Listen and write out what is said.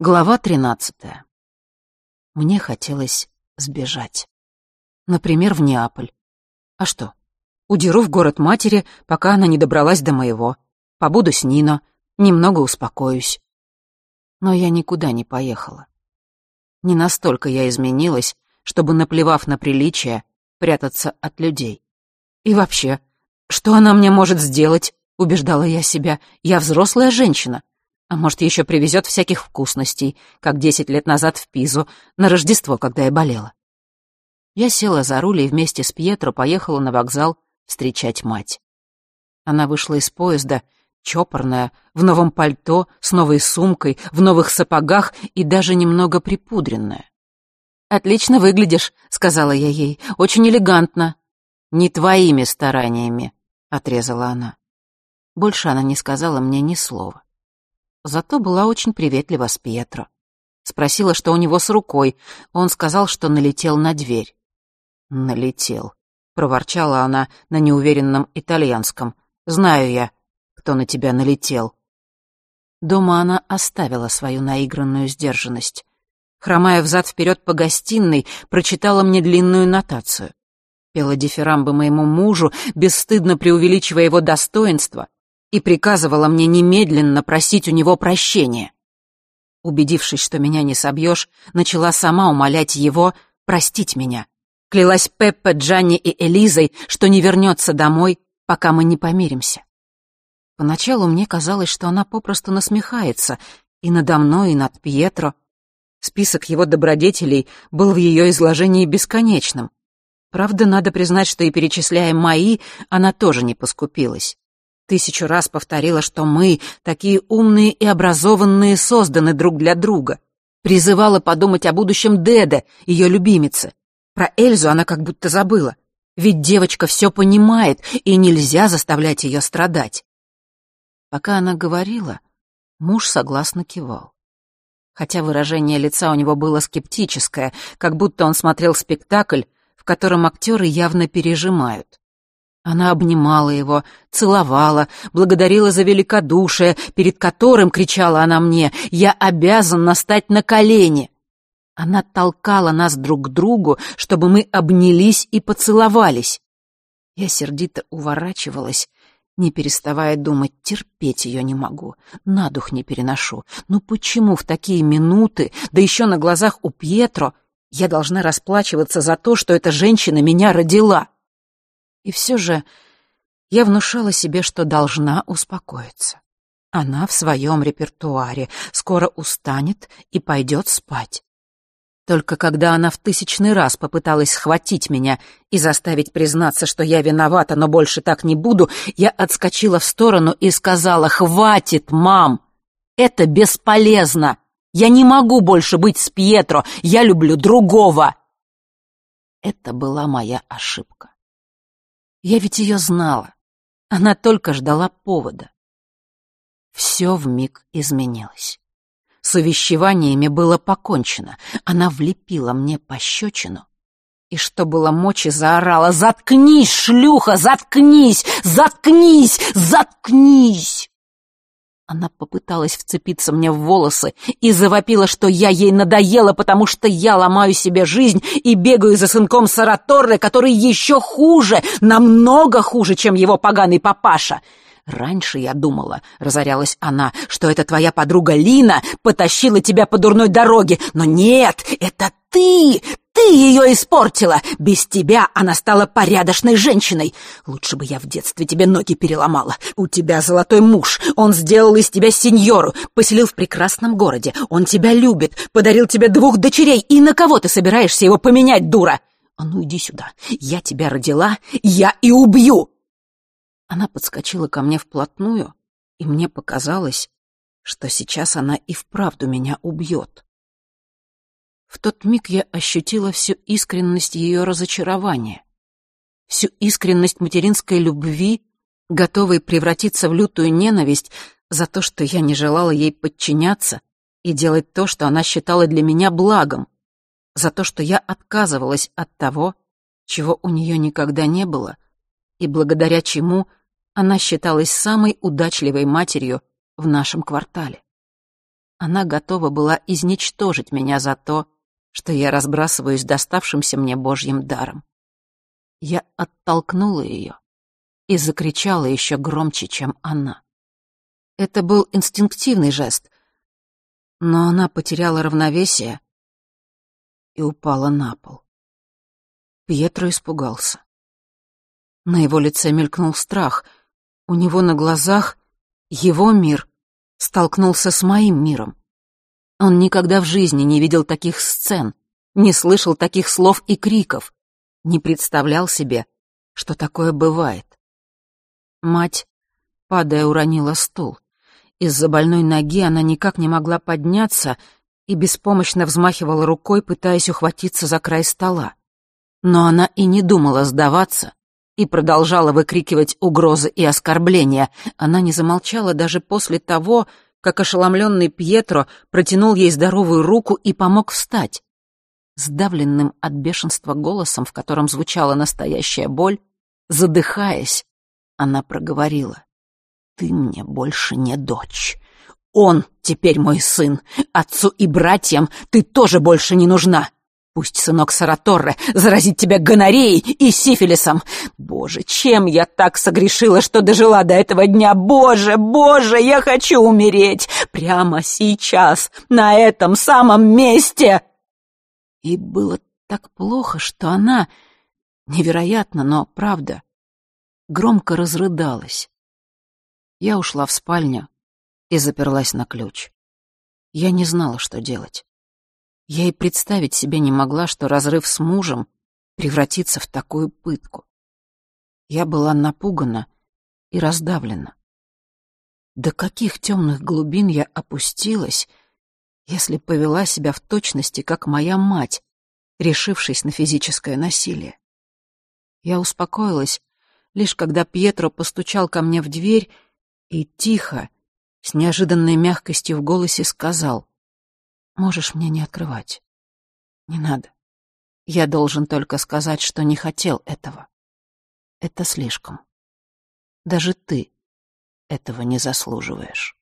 Глава тринадцатая. Мне хотелось сбежать. Например, в Неаполь. А что? Удеру в город матери, пока она не добралась до моего. Побуду с Нино, немного успокоюсь. Но я никуда не поехала. Не настолько я изменилась, чтобы, наплевав на приличие, прятаться от людей. И вообще, что она мне может сделать? Убеждала я себя. Я взрослая женщина. А может, еще привезет всяких вкусностей, как десять лет назад в Пизу, на Рождество, когда я болела. Я села за руль и вместе с Пьетро поехала на вокзал встречать мать. Она вышла из поезда, чопорная, в новом пальто, с новой сумкой, в новых сапогах и даже немного припудренная. «Отлично выглядишь», — сказала я ей, — «очень элегантно». «Не твоими стараниями», — отрезала она. Больше она не сказала мне ни слова. Зато была очень приветлива с Пьетро. Спросила, что у него с рукой. Он сказал, что налетел на дверь. «Налетел», — проворчала она на неуверенном итальянском. «Знаю я, кто на тебя налетел». Дома она оставила свою наигранную сдержанность. Хромая взад-вперед по гостиной, прочитала мне длинную нотацию. Пела дифирамбы моему мужу, бесстыдно преувеличивая его достоинство, и приказывала мне немедленно просить у него прощения. Убедившись, что меня не собьешь, начала сама умолять его простить меня. Клялась Пеппа, Джанни и Элизой, что не вернется домой, пока мы не помиримся. Поначалу мне казалось, что она попросту насмехается и надо мной, и над Пьетро. Список его добродетелей был в ее изложении бесконечным. Правда, надо признать, что и перечисляя мои, она тоже не поскупилась. Тысячу раз повторила, что мы, такие умные и образованные, созданы друг для друга. Призывала подумать о будущем Деде, ее любимице. Про Эльзу она как будто забыла. Ведь девочка все понимает, и нельзя заставлять ее страдать. Пока она говорила, муж согласно кивал. Хотя выражение лица у него было скептическое, как будто он смотрел спектакль, в котором актеры явно пережимают. Она обнимала его, целовала, благодарила за великодушие, перед которым, кричала она мне, «Я обязан стать на колени!» Она толкала нас друг к другу, чтобы мы обнялись и поцеловались. Я сердито уворачивалась, не переставая думать, терпеть ее не могу, на дух не переношу. Ну почему в такие минуты, да еще на глазах у Пьетро, я должна расплачиваться за то, что эта женщина меня родила? И все же я внушала себе, что должна успокоиться. Она в своем репертуаре, скоро устанет и пойдет спать. Только когда она в тысячный раз попыталась схватить меня и заставить признаться, что я виновата, но больше так не буду, я отскочила в сторону и сказала «Хватит, мам! Это бесполезно! Я не могу больше быть с Пьетро! Я люблю другого!» Это была моя ошибка. Я ведь ее знала. Она только ждала повода. Все вмиг изменилось. С увещеваниями было покончено. Она влепила мне пощечину и, что было мочи, заорала «Заткнись, шлюха, заткнись! Заткнись! Заткнись!» Она попыталась вцепиться мне в волосы и завопила, что я ей надоела, потому что я ломаю себе жизнь и бегаю за сынком Сараторре, который еще хуже, намного хуже, чем его поганый папаша. «Раньше я думала, — разорялась она, — что это твоя подруга Лина потащила тебя по дурной дороге, но нет, это ты! Ты ее испортила! Без тебя она стала порядочной женщиной! Лучше бы я в детстве тебе ноги переломала. У тебя золотой муж, он сделал из тебя сеньору, поселил в прекрасном городе, он тебя любит, подарил тебе двух дочерей, и на кого ты собираешься его поменять, дура? А ну иди сюда, я тебя родила, я и убью!» Она подскочила ко мне вплотную, и мне показалось, что сейчас она и вправду меня убьет. В тот миг я ощутила всю искренность ее разочарования, всю искренность материнской любви, готовой превратиться в лютую ненависть за то, что я не желала ей подчиняться и делать то, что она считала для меня благом, за то, что я отказывалась от того, чего у нее никогда не было, и благодаря чему она считалась самой удачливой матерью в нашем квартале. Она готова была изничтожить меня за то, что я разбрасываюсь доставшимся мне Божьим даром. Я оттолкнула ее и закричала еще громче, чем она. Это был инстинктивный жест, но она потеряла равновесие и упала на пол. Пьетро испугался. На его лице мелькнул страх. У него на глазах его мир столкнулся с моим миром. Он никогда в жизни не видел таких сцен, не слышал таких слов и криков, не представлял себе, что такое бывает. Мать, падая, уронила стул. Из-за больной ноги она никак не могла подняться и беспомощно взмахивала рукой, пытаясь ухватиться за край стола. Но она и не думала сдаваться и продолжала выкрикивать угрозы и оскорбления. Она не замолчала даже после того, как ошеломленный Пьетро протянул ей здоровую руку и помог встать. Сдавленным от бешенства голосом, в котором звучала настоящая боль, задыхаясь, она проговорила. «Ты мне больше не дочь. Он теперь мой сын. Отцу и братьям ты тоже больше не нужна. Пусть сынок Сараторре заразит тебя гонореей и сифилисом. Боже, чем я так согрешила, что дожила до этого дня? Боже, боже, я хочу умереть прямо сейчас, на этом самом месте!» И было так плохо, что она, невероятно, но правда, громко разрыдалась. Я ушла в спальню и заперлась на ключ. Я не знала, что делать. Я и представить себе не могла, что разрыв с мужем превратится в такую пытку. Я была напугана и раздавлена. До каких темных глубин я опустилась, если повела себя в точности, как моя мать, решившись на физическое насилие? Я успокоилась, лишь когда Пьетро постучал ко мне в дверь и тихо, с неожиданной мягкостью в голосе сказал Можешь мне не открывать. Не надо. Я должен только сказать, что не хотел этого. Это слишком. Даже ты этого не заслуживаешь.